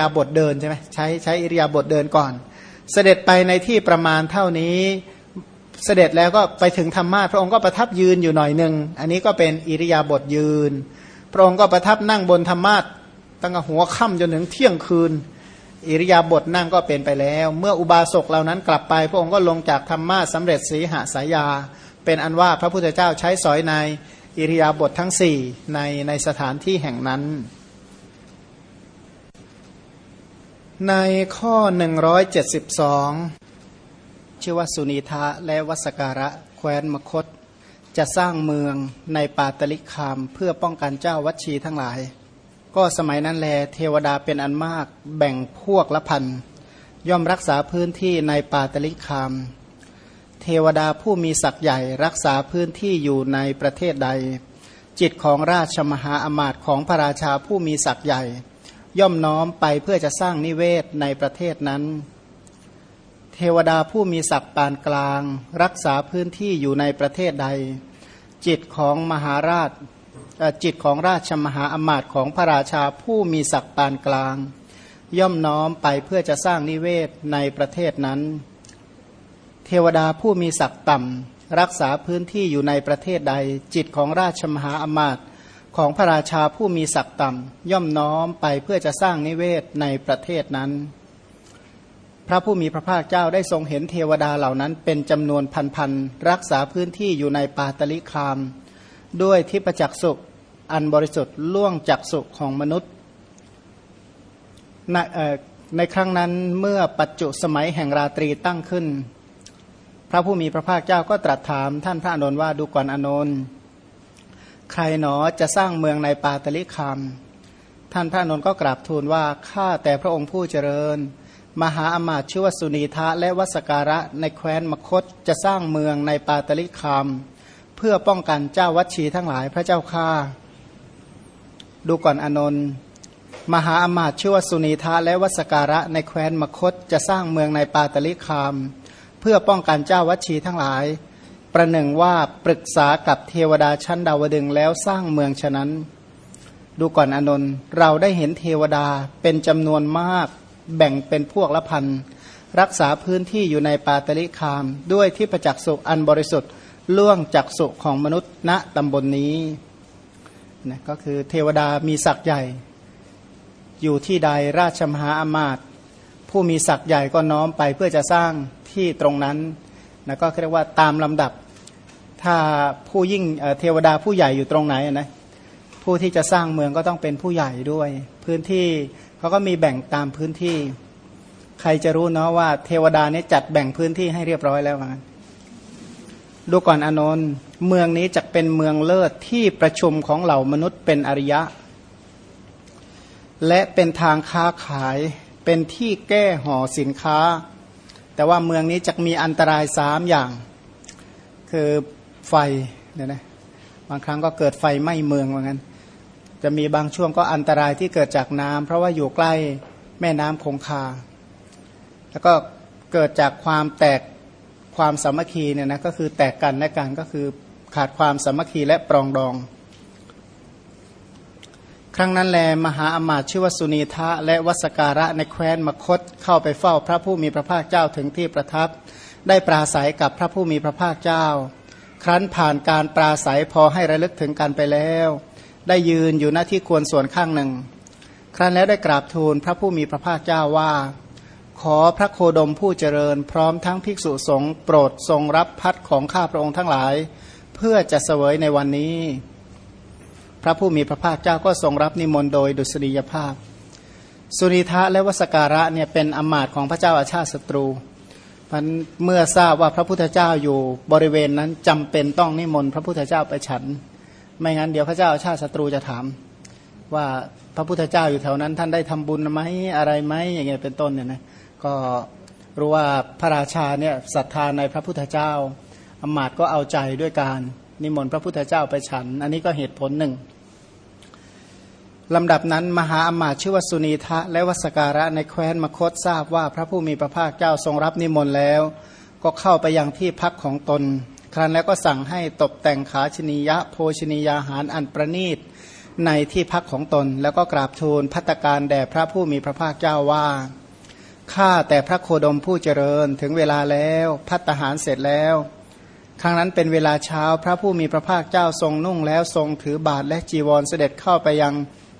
ยาบทเดินใช่ไหมใช้ใช้อิริยาบทเดินก่อน เสด็จไปในที่ประมาณเท่านี้ เสด็จแล้วก็ไปถึงธรรมาพระองค์ก็ประทับยืนอยู่หน่อยหนึ่งอันนี้ก็เป็นอิริยาบถยืน พระองค์ก็ประทับนั่งบนธรรมาตั้งแต่หัวค่ำจนถึงเที่ยงคืน อิริยาบถนั่งก็เป็นไปแล้ว เมื่ออุบาสกเหล่านั้นกลับไป พระองค์ก็ลงจากธรรมาสำเร็จสีหาสายา เป็นอันว่าพระพุทธเจ้าใช้สอยในอิริยาบถททั้งสี่ในในสถานที่แห่งนั้น ในข้อ 172 ชื่อว่าสุนีทะและวัสการะแคว้นมคต จะสร้างเมืองในปาตลิคามเพื่อป้องกันเจ้าวัชีทั้งหลาย ก็สมัยนั้นแลเทวดาเป็นอันมากแบ่งพวกละพัน ย่อมรักษาพื้นที่ในปาตลิคาม เทวดาผู้มีศักย์ใหญ่รักษาพื้นที่อยู่ในประเทศใด จิตของราชมหาอมาตย์ของพระราชาผู้มีศักย์ใหญ่ ย่อมน้อมไปเพื่อจะสร้างนิเวศในประเทศนั้น เทวดาผู้มีศักดิ์ปานกลาง รักษาพื้นที่อยู่ในประเทศใด จิตของมหาราชจิตของราชมหาอมาตย์ของพระราชาผู้มีศักดิ์ปานกลาง ย่อมน้อมไปเพื่อจะสร้างนิเวศในประเทศนั้น เทวดาผู้มีศักดิ์ต่ำรักษาพื้นที่อยู่ในประเทศใด จิตของราชมหาอมาตย์ ของพระราชาผู้มีศักดิ์ต่ำย่อมน้อมไปเพื่อจะสร้างนิเวศในประเทศนั้น พระผู้มีพระภาคเจ้าได้ทรงเห็นเทวดาเหล่านั้นเป็นจำนวนพันๆรักษาพื้นที่อยู่ในปาตลิคาม ด้วยทิพจักสุอันบริสุทธิ์ล่วงจักสุของมนุษย์ในในครั้งนั้นเมื่อปัจจุสมัยแห่งราตรีตั้งขึ้น พระผู้มีพระภาคเจ้าก็ตรัสถามท่านพระอนุนว่าดูก่อนอนนท์ ใครหนอจะสร้างเมืองในปาตลิคามท่านพระนนท์ก็กราบทูลว่าข้าแต่พระองค์ผู้เจริญ มหาอมาตย์ชื่อว่าสุนีทะและวัสการะในแคว้นมคตจะสร้างเมืองในปาตลิคามเพื่อป้องกันเจ้าวัชีทั้งหลายพระเจ้าข้าดูก่อนอนนท์มหาอมาตย์ชื่อว่าสุนีทะและวัสการะในแคว้นมคตจะสร้างเมืองในปาตลิคาม เพื่อป้องกันเจ้าวัชีทั้งหลาย ประหนึ่งว่าปรึกษากับเทวดาชั้นดาวดึงแล้วสร้างเมืองฉะนั้น ดูก่อนอนนท์เราได้เห็นเทวดาเป็นจำนวนมากแบ่งเป็นพวกละพันรักษาพื้นที่อยู่ในปาตลิคาม ด้วยที่ประจักษ์สุอันบริสุทธิ์ล่วงจักสุของมนุษย์ณตำบลนนี้นะก็คือเทวดามีศักย์ใหญ่ อยู่ที่ใดราชมหาอมาตย์ผู้มีศักย์ใหญ่ก็น้อมไปเพื่อจะสร้างที่ตรงนั้น นะก็เรียกว่าตามลำดับ ถ้าผู้ยิ่งเทวดาผู้ใหญ่อยู่ตรงไหนนะผู้ที่จะสร้างเมืองก็ต้องเป็นผู้ใหญ่ด้วย พื้นที่เขาก็มีแบ่งตามพื้นที่ ใครจะรู้เนาะว่าเทวดาเนี่ยจัดแบ่งพื้นที่ให้เรียบร้อยแล้วกันดูก่อนอนนท์เมืองนี้จะเป็นเมืองเลิศที่ประชุมของเหล่ามนุษย์เป็นอริยะ และเป็นทางค้าขายเป็นที่แก้ห่อสินค้า แต่ว่าเมืองนี้จะมีอันตรายสามอย่าง คือไฟเนี่ยนะบางครั้งก็เกิดไฟไหม้เมืองว่างั้น จะมีบางช่วงก็อันตรายที่เกิดจากน้ำเพราะว่าอยู่ใกล้แม่น้ำคงคา แล้วก็เกิดจากความแตกความสามัคคีเนี่ยนะก็คือแตกกันและกันก็คือขาดความสามัคคีและปรองดอง ครั้งนั้นแลมหาอมาตย์ชื่อวสุนีทะและวัสการะในแคว้นมคตเข้าไปเฝ้าพระผู้มีพระภาคเจ้าถึงที่ประทับ ได้ปราศัยกับพระผู้มีพระภาคเจ้า ครั้นผ่านการปราศัยพอให้ระลึกถึงกันไปแล้ว ได้ยืนอยู่หน้าที่ควรส่วนข้างหนึ่ง ครั้นแล้วได้กราบทูลพระผู้มีพระภาคเจ้าว่า ขอพระโคดมผู้เจริญ พร้อมทั้งภิกษุสงฆ์โปรดทรงรับพัดของข้าพระองค์ทั้งหลาย เพื่อจะเสวยในวันนี้ พระผู้มีพระภาคเจ้าก็ทรงรับนิมนต์โดยดุษฎียภาพ สุนิทะและวสการะเนี่ยเป็นอมาตของพระเจ้าอาชาติศัตรูมันเมื่อทราบว่าพระพุทธเจ้าอยู่บริเวณนั้นจำเป็นต้องนิมนต์พระพุทธเจ้าไปฉัน ไม่งั้นเดี๋ยวพระเจ้าชาติศัตรูจะถาม ว่าพระพุทธเจ้าอยู่แถวนั้น ท่านได้ทำบุญไหมอะไรไหมอย่างเงี้ยเป็นต้นเนี่ยนะก็รู้ว่าพระราชาเนี่ยศรัทธาในพระพุทธเจ้าอมาตก็เอาใจด้วยการนิมนต์พระพุทธเจ้าไปฉัน อันนี้ก็เหตุผลหนึ่ง ลำดับนั้นมหาอมาตชื่อวสุนีทะและวสการะในแคว้นมคตทราบว่าพระผู้มีพระภาคเจ้าทรงรับนิมนต์แล้ว ก็เข้าไปยังที่พักของตน ครั้นแล้วก็สั่งให้ตกแต่งขาชนียะโภชนียาหารอันประณีตในที่พักของตน แล้วก็กราบทูลพัตการแด่พระผู้มีพระภาคเจ้าว่าข้าแต่พระโคดมผู้เจริญถึงเวลาแล้วพัตหารเสร็จแล้ว ครั้งนั้นเป็นเวลาเช้าพระผู้มีพระภาคเจ้าทรงนุ่งแล้วทรงถือบาทและจีวรเสด็จเข้าไปยัง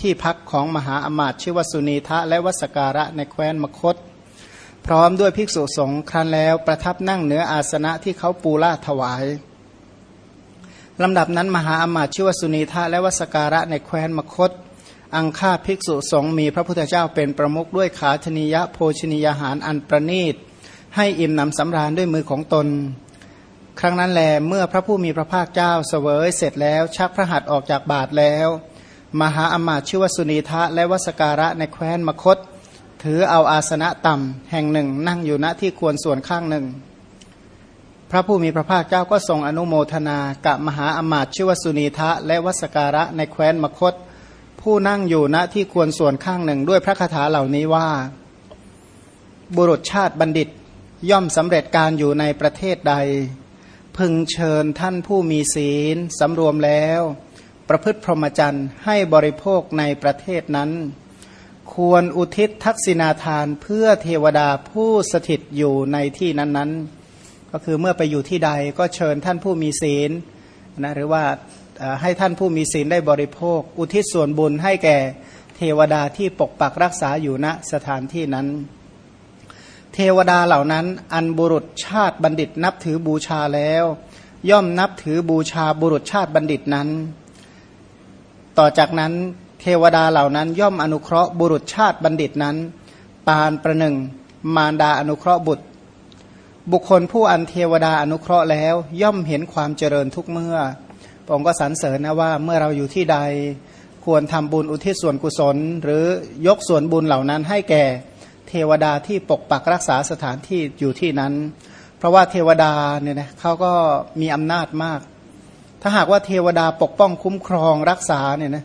ที่พักของมหาอมาตย์ชื่อวสุนีทะและวสการะในแคว้นมคต พร้อมด้วยภิกษุสงฆ์ครั้นแล้วประทับนั่งเหนืออาสนะที่เขาปูลาถวายลำดับนั้นมหาอมาตย์ชื่อวสุนีทะและวสการะในแคว้นมคต อังคาภิกษุสงฆ์มีพระพุทธเจ้าเป็นประมุขด้วยขาชนิยะโภชนิยาหารอันประณีตให้อิ่มหนำสำราญด้วยมือของตนครั้งนั้นแลเมื่อพระผู้มีพระภาคเจ้าเสวยเสร็จแล้ว ชักพระหัตถ์ออกจากบาทแล้ว มหาอมาตย์ชื่อวสุนีทะและวสการะในแคว้นมคต ถือเอาอาสนะต่ำแห่งหนึ่ง นั่งอยู่ณที่ควรส่วนข้างหนึ่ง พระผู้มีพระภาคเจ้าก็ทรงอนุโมทนากับมหาอมาตย์ชื่อวสุนีทะและวสการะในแคว้นมคต ผู้นั่งอยู่ณที่ควรส่วนข้างหนึ่ง ด้วยพระคาถาเหล่านี้ว่า บุรุษชาติบัณฑิตย่อมสำเร็จการอยู่ในประเทศใด พึงเชิญท่านผู้มีศีลสำรวมแล้ว ประพฤติพรหมจรรย์ให้บริโภคในประเทศนั้น ควรอุทิศทักษิณาทานเพื่อเทวดาผู้สถิตอยู่ในที่นั้นๆ ก็คือเมื่อไปอยู่ที่ใดก็เชิญท่านผู้มีศีลนะหรือว่าให้ท่านผู้มีศีลได้บริโภค อุทิศส่วนบุญให้แก่เทวดาที่ปกปักรักษาอยู่ณสถานที่นั้น เทวดาเหล่านั้นอันบุรุษชาติบัณฑิตนับถือบูชาแล้ว ย่อมนับถือบูชาบุรุษชาติบัณฑิตนั้น ต่อจากนั้นเทวดาเหล่านั้นย่อมอนุเคราะห์บุรุษชาติบัณฑิตนั้น ปานประหนึ่ง มารดาอนุเคราะห์บุตร บุคคลผู้อันเทวดาอนุเคราะห์แล้ว ย่อมเห็นความเจริญทุกเมื่อพระองค์ก็สรรเสริญนะว่าเมื่อเราอยู่ที่ใดควรทำบุญอุทิศส่วนกุศล หรือยกส่วนบุญเหล่านั้นให้แก่เทวดาที่ปกปักรักษาสถานที่อยู่ที่นั้น เพราะว่าเทวดาเนี่ยนะเขาก็มีอำนาจมาก ถ้าหากว่าเทวดาปกป้องคุ้มครองรักษาเนี่ยนะ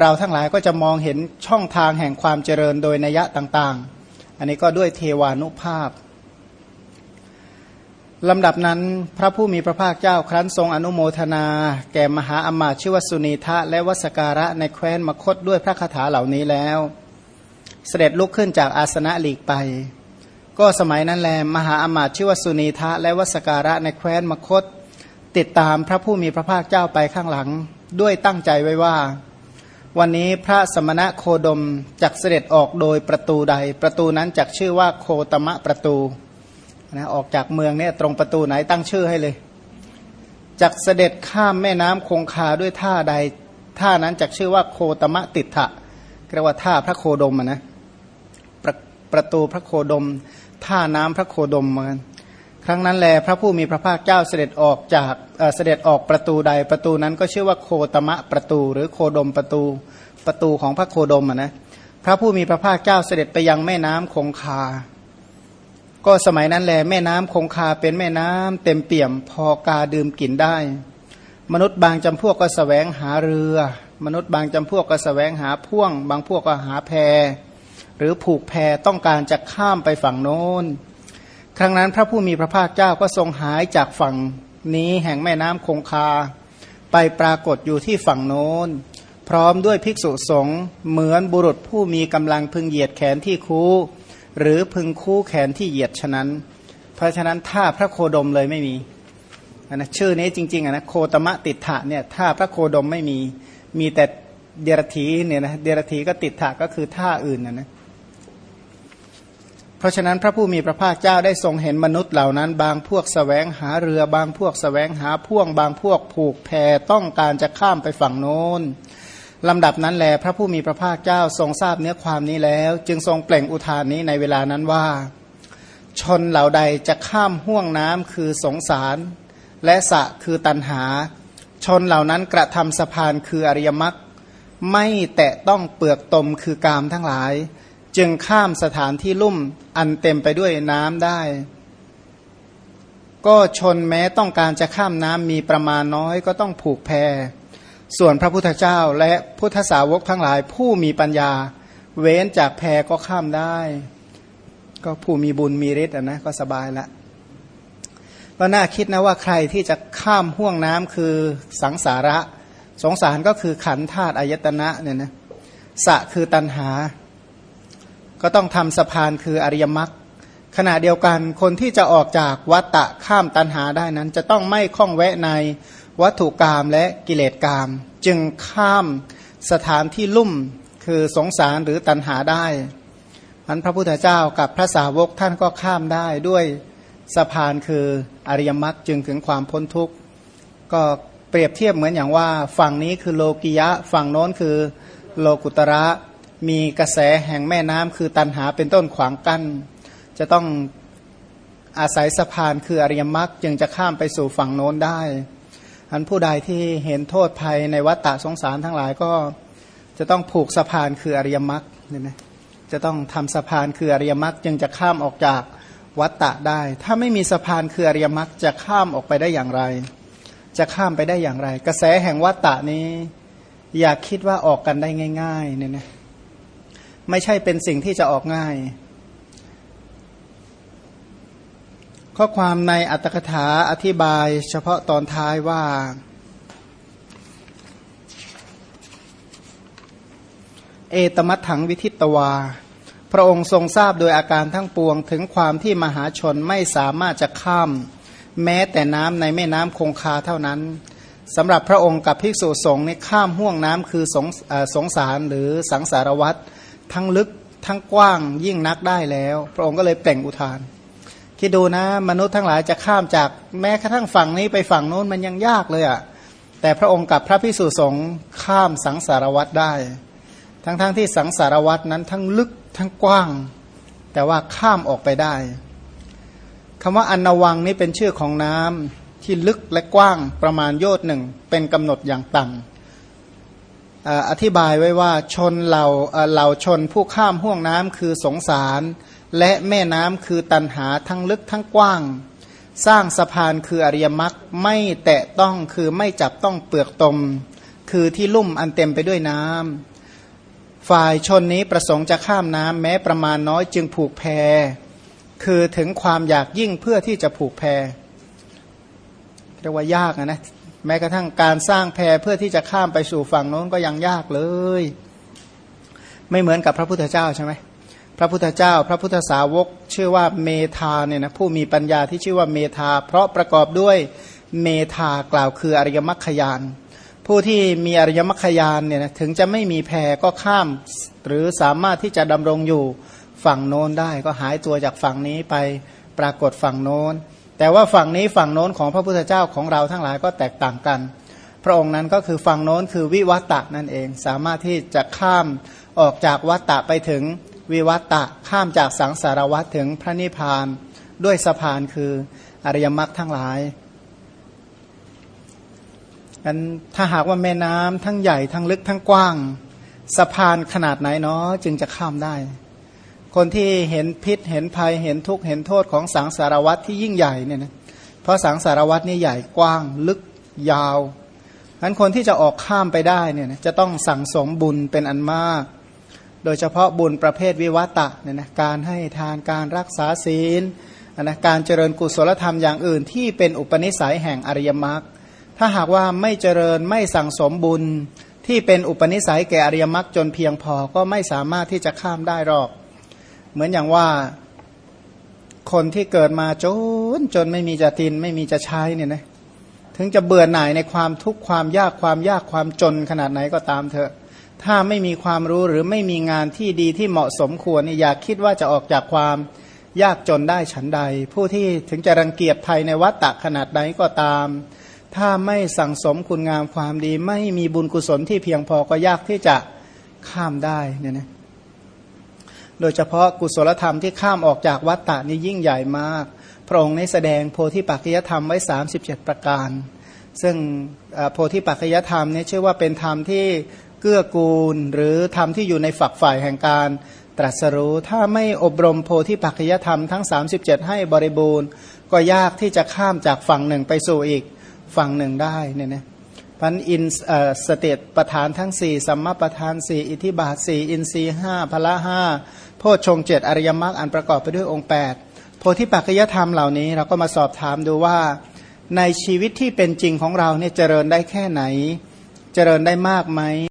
เราทั้งหลายก็จะมองเห็นช่องทางแห่งความเจริญโดยนัยะต่างๆ อันนี้ก็ด้วยเทวานุภาพลำดับนั้นพระผู้มีพระภาคเจ้าครั้นทรงอนุโมทนา แก่มหาอมาตชิวสุนีทะและวสการะในแคว้นมคตด้วยพระคาถาเหล่านี้แล้ว เสด็จลุกขึ้นจากอาสนะหลีกไป ก็สมัยนั้นแลมหาอมาตชิวสุนีทะและวสการะในแคว้นมคต ติดตามพระผู้มีพระภาคเจ้าไปข้างหลัง ด้วยตั้งใจไว้ว่า วันนี้พระสมณะโคดมจักเสด็จออกโดยประตูใด ประตูนั้นจักชื่อว่าโคตมะประตูนะออกจากเมืองเนี่ยตรงประตูไหนตั้งชื่อให้เลยจักเสด็จข้ามแม่น้ำคงคาด้วยท่าใด ท่านั้นจักชื่อว่าโคตมะติถะเรียกว่าท่าพระโคดมนะประประตูพระโคดม ท่าน้ำพระโคดมเหมือน ครั้งนั้นแลพระผู้มีพระภาคเจ้าเสด็จออกจากเสด็จออกประตูใดประตูนั้นก็ชื่อว่าโคตมะประตู หรือโคดมประตูประตูของพระโคดมนะพระผู้มีพระภาคเจ้าเสด็จไปยังแม่น้ำคงคา ก็สมัยนั้นแลแม่น้ำคงคาเป็นแม่น้ำเต็มเปี่ยมพอกาดื่มกินได้ มนุษย์บางจำพวกก็สแสวงหาเรือ มนุษย์บางจำพวกก็สแสวงหาพ่วง บางพวกก็หาแพหรือผูกแพต้องการจะข้ามไปฝั่งโน้น ครั้งนั้นพระผู้มีพระภาคเจ้าก็ทรงหายจากฝั่งนี้แห่งแม่น้ำคงคา ไปปรากฏอยู่ที่ฝั่งโน้น พร้อมด้วยภิกษุสงฆ์เหมือนบุรุษผู้มีกำลังพึงเหยียดแขนที่คูหรือพึงคู่แขนที่เหยียดฉะนั้น เพราะฉะนั้นท่าพระโคดมเลยไม่มีนะชื่อนี้จริงๆนะโคตมะติดถะเนี่ยท่าพระโคดมไม่มีมีแต่เดรธีเนี่ยนะเดรธีก็ติดถะก็คือท่าอื่นนะนะ เพราะฉะนั้นพระผู้มีพระภาคเจ้าได้ทรงเห็นมนุษย์เหล่านั้น บางพวกสแสวงหาเรือบางพวกสแสวงหาพ่วง บางพวกผูกแพต้องการจะข้ามไปฝั่งโน้นลำดับนั้นแลพระผู้มีพระภาคเจ้าทรงทราบเนื้อความนี้แล้ว จึงทรงเปล่งอุทานนี้ในเวลานั้นว่า ชนเหล่าใดจะข้ามห่วงน้ำคือสงสาร และสะคือตันหา ชนเหล่านั้นกระทำสะพานคืออริยมรรคไม่แตะต้องเปลือกตมคือกามทั้งหลาย จึงข้ามสถานที่ลุ่มอันเต็มไปด้วยน้ำได้ ก็ชนแม้ต้องการจะข้ามน้ำมีประมาณน้อยก็ต้องผูกแพส่วนพระพุทธเจ้าและพุทธสาวกทั้งหลายผู้มีปัญญา เว้นจากแพก็ข้ามได้ ก็ผู้มีบุญมีฤทธิ์นะก็สบายละก็น่าคิดนะว่าใครที่จะข้ามห่วงน้ำคือสังสาระ สงสารก็คือขันธาตุอายตนะเนี่ยนะสะคือตัณหา ก็ต้องทำสะพานคืออริยมรรคขณะเดียวกันคนที่จะออกจากวัตตะข้ามตัณหาได้นั้น จะต้องไม่คล้องแวะในวัตถุกรรมและกิเลสกรรมจึงข้ามสถานที่ลุ่มคือสงสารหรือตัณหาได้อันพระพุทธเจ้ากับพระสาวกท่านก็ข้ามได้ด้วยสะพานคืออริยมรรคจึงถึงความพ้นทุกข์ก็เปรียบเทียบเหมือนอย่างว่า ฝั่งนี้คือโลกิยะ ฝั่งโน้นคือโลกุตระ มีกระแสแห่งแม่น้ำคือตันหาเป็นต้นขวางกัน้น จะต้องอาศัยสะพานคืออริยมรรคจึงจะข้ามไปสู่ฝั่งโน้นได้ อันผู้ใดที่เห็นโทษภัยในวัฏฏะสงสารทั้งหลายก็จะต้องผูกสะพานคืออริยมรรคเนี่ยนะจะต้องทำสะพานคืออริยมรรคจึงจะข้ามออกจากวัฏฏะได้ ถ้าไม่มีสะพานคืออริยมรรคจะข้ามออกไปได้อย่างไร จะข้ามไปได้อย่างไร กระแสแห่งวัฏฏะนี้ อย่าคิดว่าออกกันได้ง่ายๆเนี่ยนะ ไม่ใช่เป็นสิ่งที่จะออกง่าย ข้อความในอัตถกถาอธิบายเฉพาะตอนท้ายว่าเอตมัตถังวิทิตวา พระองค์ทรงทราบโดยอาการทั้งปวงถึงความที่มหาชนไม่สามารถจะข้าม แม้แต่น้ำในแม่น้ำคงคาเท่านั้นสำหรับพระองค์กับภิกษุสงฆ์ในข้ามห่วงน้ำคือสงสงสารหรือสังสารวัตร ทั้งลึกทั้งกว้างยิ่งนักได้แล้ว พระองค์ก็เลยเปล่งอุทาน คิดดูนะ มนุษย์ทั้งหลายจะข้ามจากแม้กระทั่งฝั่งนี้ไปฝั่งโน้นมันยังยากเลยอะ่ะแต่พระองค์กับพระภิกษุสงฆ์ข้ามสังสารวัตรได้ ทั้งๆทที่สังสารวัตรนั้นทั้งลึกทั้งกว้าง แต่ว่าข้ามออกไปได้คำว่าอนนวังนี้เป็นชื่อของน้ำที่ลึกและกว้างประมาณโยชน์หนึ่งเป็นกำหนดอย่างต่ำ อธิบายไว้ว่าชนเหล่าเหล่าชนผู้ข้ามห่วงน้ำคือสงสาร และแม่น้ำคือตันหาทั้งลึกทั้งกว้าง สร้างสะพานคืออริยมรรคไม่แตะต้องคือไม่จับต้องเปลือกตม คือที่ลุ่มอันเต็มไปด้วยน้ำฝ่ายชนนี้ประสงค์จะข้ามน้ำแม้ประมาณน้อยจึงผูกแพคือถึงความอยากยิ่งเพื่อที่จะผูกแพเรียกว่ายากนะ แม้กระทั่งการสร้างแพเพื่อที่จะข้ามไปสู่ฝั่งโน้นก็ยังยากเลย ไม่เหมือนกับพระพุทธเจ้าใช่ไหมพระพุทธเจ้า พระพุทธสาวกชื่อว่าเมธาเนี่ยนะผู้มีปัญญาที่ชื่อว่าเมธาเพราะประกอบด้วยเมธากล่าวคืออริยมรรคยานผู้ที่มีอริยมรรคยานเนี่ยนะถึงจะไม่มีแพก็ข้าม หรือสามารถที่จะดำรงอยู่ฝั่งโน้นได้ก็หายตัวจากฝั่งนี้ไปปรากฏฝั่งโน้น แต่ว่าฝั่งนี้ฝั่งโน้นของพระพุทธเจ้าของเราทั้งหลายก็แตกต่างกัน พระองค์นั้นก็คือฝั่งโน้นคือวิวัตะนั่นเอง สามารถที่จะข้ามออกจากวัตตะไปถึงวิวัตตะข้ามจากสังสารวัตถึงพระนิพพานด้วยสะพานคืออริยมรรคทั้งหลายกันถ้าหากว่าแม่น้ำทั้งใหญ่ทั้งลึกทั้งกว้าง สะพานขนาดไหนเนาะจึงจะข้ามได้ คนที่เห็นพิษเห็นภัยเห็นทุกข์เห็นโทษของสังสารวัตที่ยิ่งใหญ่เนี่ยนะเพราะสังสารวัตนี่ใหญ่กว้างลึกยาวฉะนั้นคนที่จะออกข้ามไปได้เนี่ยนะจะต้องสั่งสมบุญเป็นอันมาก โดยเฉพาะบุญประเภทวิวัตะเนี่ยนะการให้ทานการรักษาศีลนะการเจริญกุศลธรรมอย่างอื่นที่เป็นอุปนิสัยแห่งอริยมรรคถ้าหากว่าไม่เจริญไม่สั่งสมบุญที่เป็นอุปนิสัยแก่อริยมรรคจนเพียงพอก็ไม่สามารถที่จะข้ามได้หรอก เหมือนอย่างว่าคนที่เกิดมาจนจนไม่มีจะกินไม่มีจะใช้เนี่ยนะถึงจะเบื่อหน่ายในความทุกข์ความยากความยากความจนขนาดไหนก็ตามเถอะ ถ้าไม่มีความรู้หรือไม่มีงานที่ดีที่เหมาะสมควรนี่อยากคิดว่าจะออกจากความยากจนได้ฉันใด ผู้ที่ถึงจะรังเกียจภัยในวัฏฏะขนาดใดก็ตาม ถ้าไม่สั่งสมคุณงามความดี ไม่มีบุญกุศลที่เพียงพอก็ยากที่จะข้ามได้เนี่ยนะ โดยเฉพาะกุศลธรรมที่ข้ามออกจากวัฏฏะนี้ยิ่งใหญ่มาก พระองค์ในแสดงโพธิปัจจยธรรมไว้ 37 ประการ ซึ่งโพธิปัจจยธรรมนี่ชื่อว่าเป็นธรรมที่เกื้อกูลหรือธรรมที่อยู่ในฝักฝ่ายแห่งการตรัสรู้ถ้าไม่อบรมโพธิปัจจยธรรมทั้ง 37 ให้บริบูรณ์ ก็ยากที่จะข้ามจากฝั่งหนึ่งไปสู่อีกฝั่งหนึ่งได้เนี่ยนะพันอินสติปัฏฐานทั้งสี่สัมมัปปธานสี่อิทธิบาทสี่อินทรีย์ห้าพละห้า โพชฌงค์เจ็ดอริยมรรคอันประกอบไปด้วยองค์แปดโพธิปักขิยธรรมเหล่านี้ เราก็มาสอบถามดูว่า ในชีวิตที่เป็นจริงของเราเนี่ยเจริญได้แค่ไหน เจริญได้มากไหม